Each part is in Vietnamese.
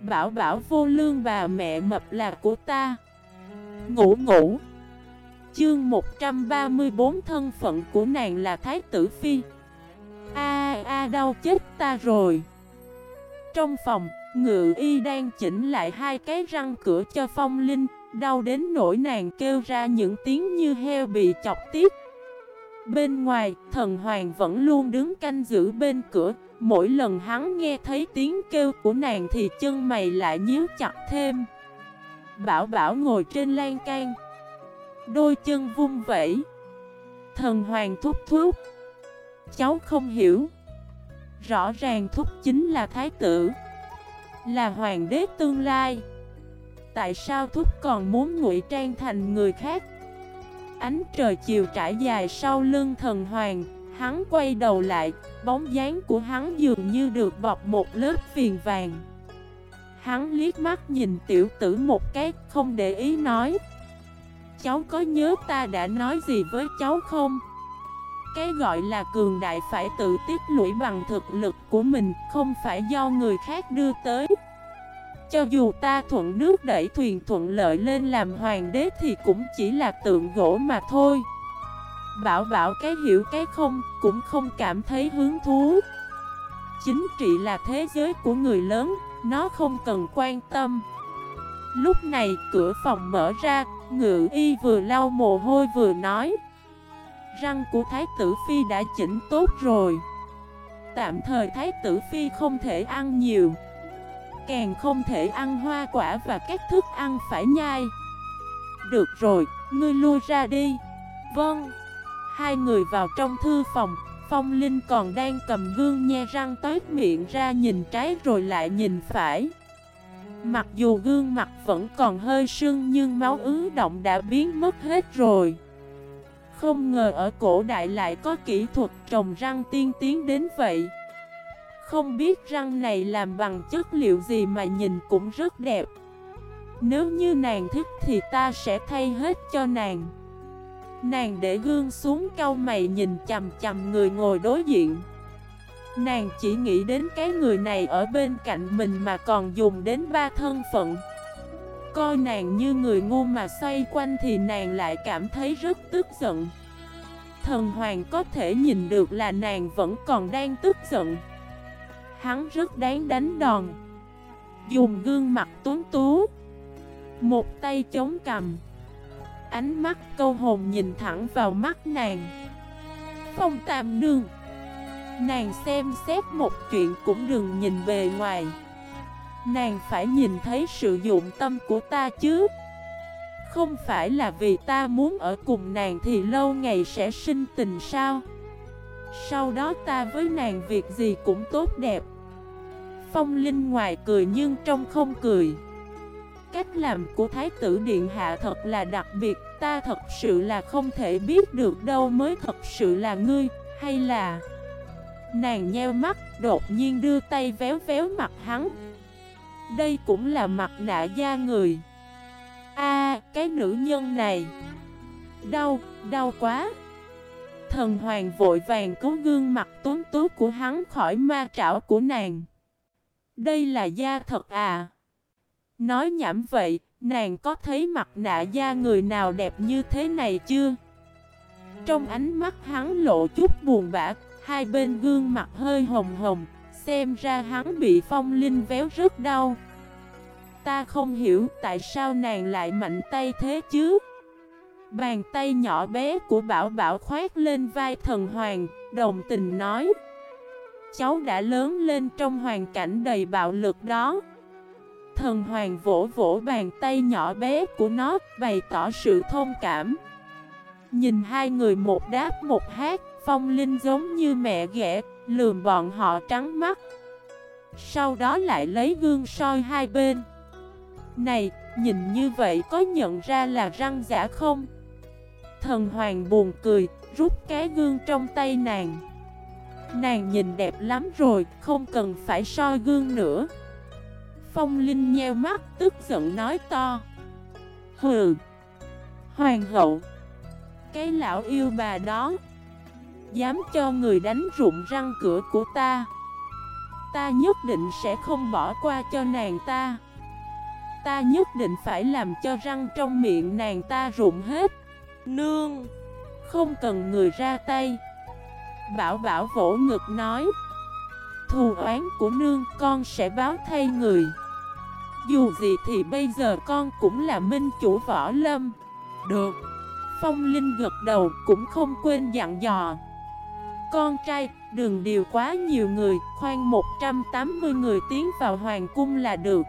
Bảo bảo vô lương bà mẹ mập là của ta. Ngủ ngủ. Chương 134 thân phận của nàng là Thái tử Phi. A a đau chết ta rồi. Trong phòng, ngự y đang chỉnh lại hai cái răng cửa cho phong linh Đau đến nỗi nàng kêu ra những tiếng như heo bị chọc tiếp Bên ngoài, thần hoàng vẫn luôn đứng canh giữ bên cửa Mỗi lần hắn nghe thấy tiếng kêu của nàng thì chân mày lại nhíu chặt thêm. Bảo bảo ngồi trên lan can. Đôi chân vung vẩy. Thần hoàng thúc thúc. Cháu không hiểu. Rõ ràng thúc chính là thái tử. Là hoàng đế tương lai. Tại sao thúc còn muốn ngụy trang thành người khác? Ánh trời chiều trải dài sau lưng thần hoàng. Hắn quay đầu lại, Bóng dáng của hắn dường như được bọc một lớp phiền vàng. Hắn liếc mắt nhìn tiểu tử một cái, Không để ý nói. Cháu có nhớ ta đã nói gì với cháu không? Cái gọi là cường đại phải tự tiết lũy bằng thực lực của mình, Không phải do người khác đưa tới. Cho dù ta thuận nước đẩy thuyền thuận lợi lên làm hoàng đế Thì cũng chỉ là tượng gỗ mà thôi. Bảo bảo cái hiểu cái không Cũng không cảm thấy hứng thú. Chính trị là thế giới của người lớn Nó không cần quan tâm. Lúc này cửa phòng mở ra Ngự y vừa lau mồ hôi vừa nói. Răng của Thái tử Phi đã chỉnh tốt rồi. Tạm thời Thái tử Phi không thể ăn nhiều. Càng không thể ăn hoa quả và các thức ăn phải nhai. Được rồi, ngươi lui ra đi. Vâng. Hai người vào trong thư phòng, Phong Linh còn đang cầm gương nhe răng tới miệng ra nhìn trái rồi lại nhìn phải. Mặc dù gương mặt vẫn còn hơi sưng nhưng máu ứ động đã biến mất hết rồi. Không ngờ ở cổ đại lại có kỹ thuật trồng răng tiên tiến đến vậy. Không biết răng này làm bằng chất liệu gì mà nhìn cũng rất đẹp. Nếu như nàng thích thì ta sẽ thay hết cho nàng. Nàng để gương xuống cau mày nhìn chầm chầm người ngồi đối diện. Nàng chỉ nghĩ đến cái người này ở bên cạnh mình mà còn dùng đến ba thân phận. Coi nàng như người ngu mà xoay quanh thì nàng lại cảm thấy rất tức giận. Thần hoàng có thể nhìn được là nàng vẫn còn đang tức giận. Hắn rất đáng đánh đòn. Dùng gương mặt tuấn tú. Một tay chống cầm. Ánh mắt câu hồn nhìn thẳng vào mắt nàng. Phong tạm nương, Nàng xem xét một chuyện cũng đừng nhìn bề ngoài. Nàng phải nhìn thấy sự dụng tâm của ta chứ. Không phải là vì ta muốn ở cùng nàng thì lâu ngày sẽ sinh tình sao? Sau đó ta với nàng việc gì cũng tốt đẹp. Phong Linh ngoài cười nhưng trong không cười. Cách làm của Thái tử Điện Hạ thật là đặc biệt Ta thật sự là không thể biết được đâu mới thật sự là ngươi Hay là? Nàng nheo mắt đột nhiên đưa tay véo véo mặt hắn. Đây cũng là mặt nạ da người. A cái nữ nhân này. Đau, đau quá. Thần hoàng vội vàng cứu gương mặt tuấn tú của hắn khỏi ma trảo của nàng. Đây là da thật à? Nói nhảm vậy, nàng có thấy mặt nạ da người nào đẹp như thế này chưa? Trong ánh mắt hắn lộ chút buồn bã, hai bên gương mặt hơi hồng hồng, xem ra hắn bị phong linh véo rất đau. Ta không hiểu tại sao nàng lại mạnh tay thế chứ? Bàn tay nhỏ bé của Bảo Bảo khoát lên vai thần hoàng, đồng tình nói Cháu đã lớn lên trong hoàn cảnh đầy bạo lực đó Thần hoàng vỗ vỗ bàn tay nhỏ bé của nó Bày tỏ sự thông cảm. Nhìn hai người một đáp một hát Phong Linh giống như mẹ ghẻ Lườm bọn họ trắng mắt. Sau đó lại lấy gương soi hai bên. Này, nhìn như vậy có nhận ra là răng giả không? Thần hoàng buồn cười, rút cái gương trong tay nàng. Nàng nhìn đẹp lắm rồi, không cần phải soi gương nữa. Phong Linh nheo mắt tức giận nói to. Hừ, Hoàng hậu, Cái lão yêu bà đó, Dám cho người đánh rụng răng cửa của ta. Ta nhất định sẽ không bỏ qua cho nàng ta. Ta nhất định phải làm cho răng trong miệng nàng ta rụng hết. Nương, Không cần người ra tay. Bảo bảo vỗ ngực nói, Thù oán của nương con sẽ báo thay người. Dù gì thì bây giờ con cũng là minh chủ võ lâm. Được. Phong Linh gật đầu cũng không quên dặn dò. Con trai, đừng điều quá nhiều người, Khoan 180 người tiến vào hoàng cung là được.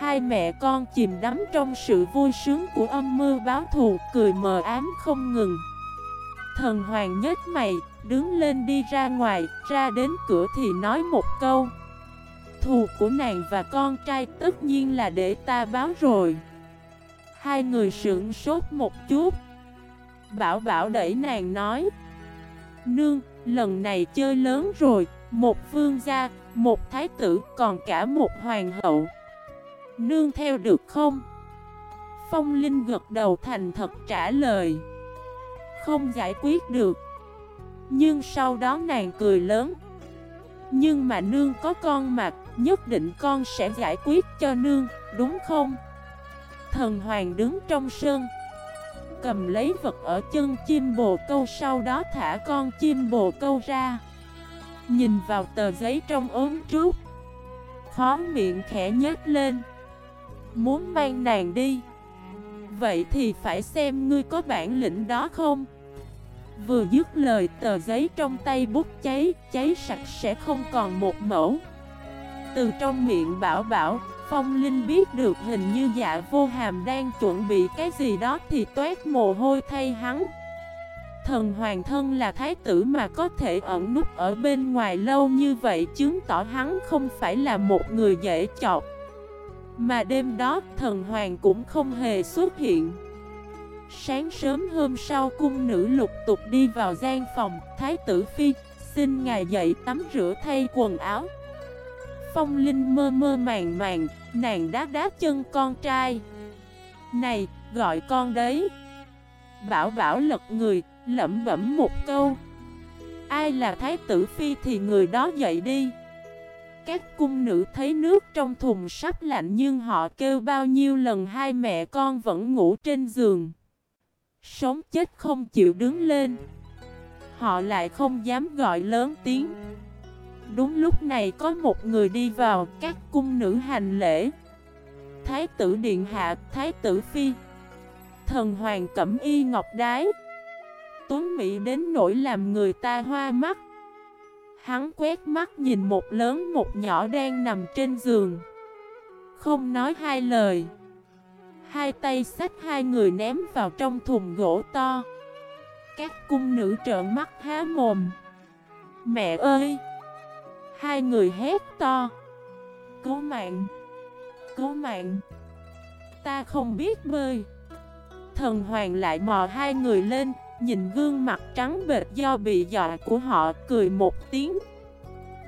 Hai mẹ con chìm đắm trong sự vui sướng của âm mưu báo thù, Cười mờ ám không ngừng. Thần hoàng nhếch mày, Đứng lên đi ra ngoài, Ra đến cửa thì nói một câu. Thù của nàng và con trai tất nhiên là để ta báo rồi. Hai người sững sốt một chút. Bảo bảo đẩy nàng nói Nương, lần này chơi lớn rồi Một vương gia, một thái tử, còn cả một hoàng hậu. Nương theo được không? Phong Linh gật đầu thành thật trả lời Không giải quyết được. Nhưng sau đó nàng cười lớn nhưng mà nương có con mặt Nhất định con sẽ giải quyết cho nương, Đúng không? Thần hoàng đứng trong sân, Cầm lấy vật ở chân chim bồ câu Sau đó thả con chim bồ câu ra. Nhìn vào tờ giấy trong ốm trúc, Khó miệng khẽ nhếch lên. Muốn mang nàng đi, Vậy thì phải xem ngươi có bản lĩnh đó không? Vừa dứt lời, tờ giấy trong tay bút cháy Cháy sạch sẽ không còn một mẫu. Từ trong miệng bảo bảo, Phong Linh biết được hình như dạ vô hàm đang chuẩn bị cái gì đó thì toát mồ hôi thay hắn. Thần hoàng thân là thái tử mà có thể ẩn nút ở bên ngoài lâu như vậy chứng tỏ hắn không phải là một người dễ chọc. Mà đêm đó, thần hoàng cũng không hề xuất hiện. Sáng sớm hôm sau cung nữ lục tục đi vào gian phòng, Thái tử phi, xin ngài dậy tắm rửa thay quần áo. Phong Linh mơ mơ màng màng, Nàng đá đá chân con trai. Này, gọi con đấy. Bảo bảo lật người, Lẩm bẩm một câu. Ai là thái tử phi thì người đó dậy đi. Các cung nữ thấy nước trong thùng sắp lạnh Nhưng họ kêu bao nhiêu lần hai mẹ con vẫn ngủ trên giường. Sống chết không chịu đứng lên. Họ lại không dám gọi lớn tiếng. Đúng lúc này có một người đi vào Các cung nữ hành lễ. Thái tử Điện Hạ, Thái tử Phi. Thần Hoàng Cẩm Y Ngọc Đái. Tuấn Mỹ đến nỗi làm người ta hoa mắt. Hắn quét mắt nhìn một lớn một nhỏ đang nằm trên giường. Không nói hai lời. Hai tay xách hai người ném vào trong thùng gỗ to. Các cung nữ trợn mắt há mồm. Mẹ ơi! Hai người hét to. Cứu mạng! Cứu mạng! Ta không biết bơi. Thần hoàng lại mò hai người lên, Nhìn gương mặt trắng bệt do bị dọa của họ Cười một tiếng.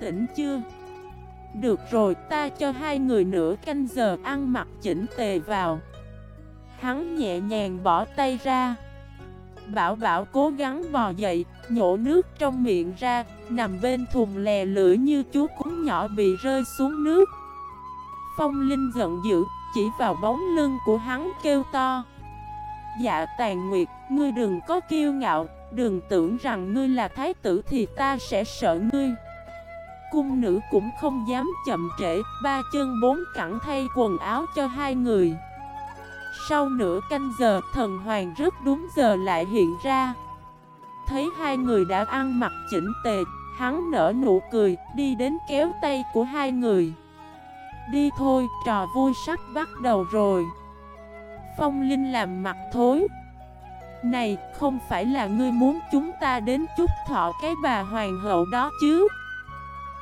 Tỉnh chưa? Được rồi, ta cho hai người nửa canh giờ ăn mặc chỉnh tề vào. Hắn nhẹ nhàng bỏ tay ra. Bảo bảo cố gắng bò dậy, Nhổ nước trong miệng ra, Nằm bên thùng lè lưỡi như chú cún nhỏ bị rơi xuống nước. Phong Linh giận dữ, Chỉ vào bóng lưng của hắn kêu to. Dạ tàn nguyệt, Ngươi đừng có kiêu ngạo, Đừng tưởng rằng ngươi là thái tử Thì ta sẽ sợ ngươi. Cung nữ cũng không dám chậm trễ, Ba chân bốn cẳng thay quần áo cho hai người sau nửa canh giờ, thần hoàng rất đúng giờ lại hiện ra. Thấy hai người đã ăn mặc chỉnh tề, hắn nở nụ cười, đi đến kéo tay của hai người. Đi thôi, trò vui sắp bắt đầu rồi. Phong Linh làm mặt thối. Này, không phải là ngươi muốn chúng ta đến chúc thọ cái bà hoàng hậu đó chứ?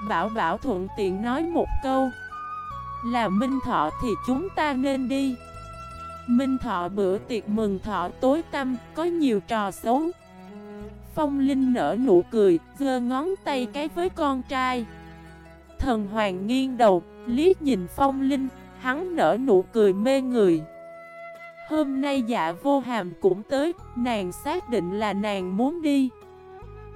Bảo Bảo thuận tiện nói một câu. Là minh thọ thì chúng ta nên đi. Minh thọ bữa tiệc mừng thọ tối tăm, có nhiều trò xấu. Phong Linh nở nụ cười, giơ ngón tay cái với con trai. Thần Hoàng nghiêng đầu, liếc nhìn Phong Linh, hắn nở nụ cười mê người. Hôm nay dạ vô hàm cũng tới, nàng xác định là nàng muốn đi.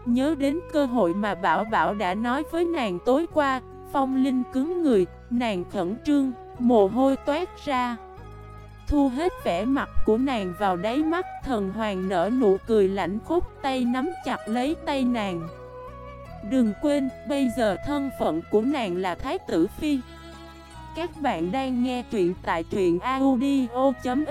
Nhớ đến cơ hội mà Bảo Bảo đã nói với nàng tối qua, Phong Linh cứng người, nàng khẩn trương, mồ hôi toát ra Thu hết vẻ mặt của nàng vào đáy mắt Thần hoàng nở nụ cười lạnh khúc tay nắm chặt lấy tay nàng. Đừng quên, bây giờ thân phận của nàng là Thái tử Phi. Các bạn đang nghe truyện tại truyện audio.fif